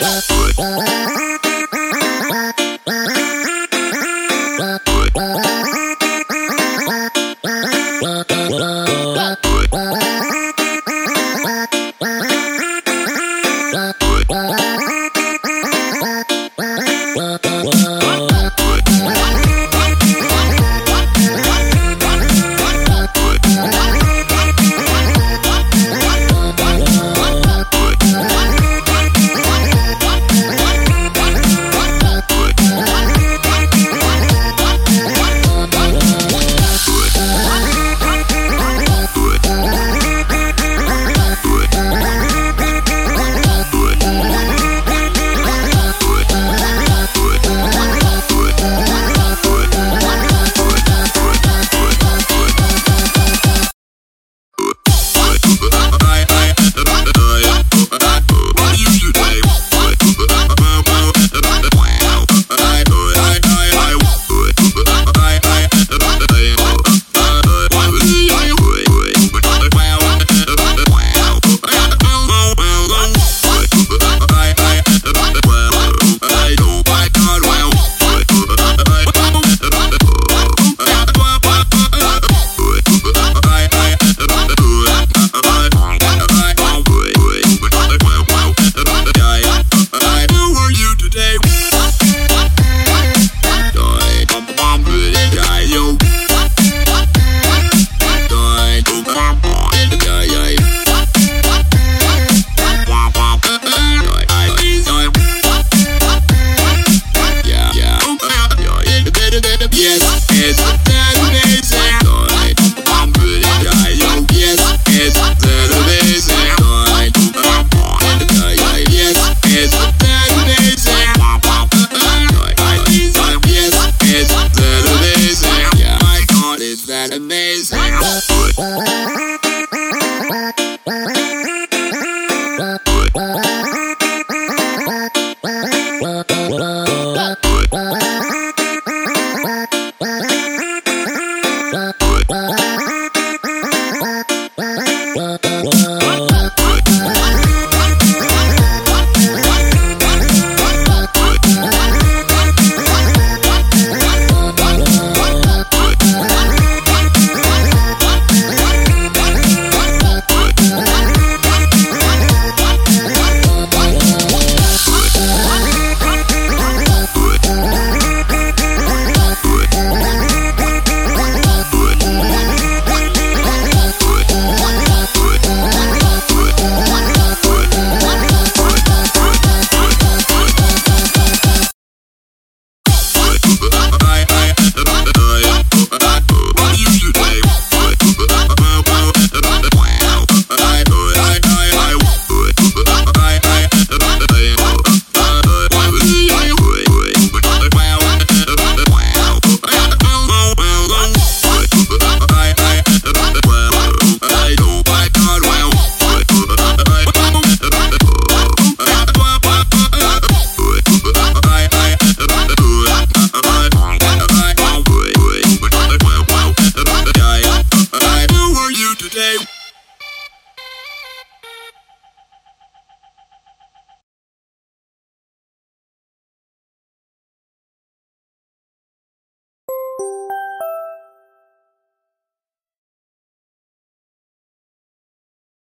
Bye. yes, it's